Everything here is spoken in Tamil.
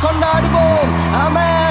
கொண்டாடுவோம். ஆமா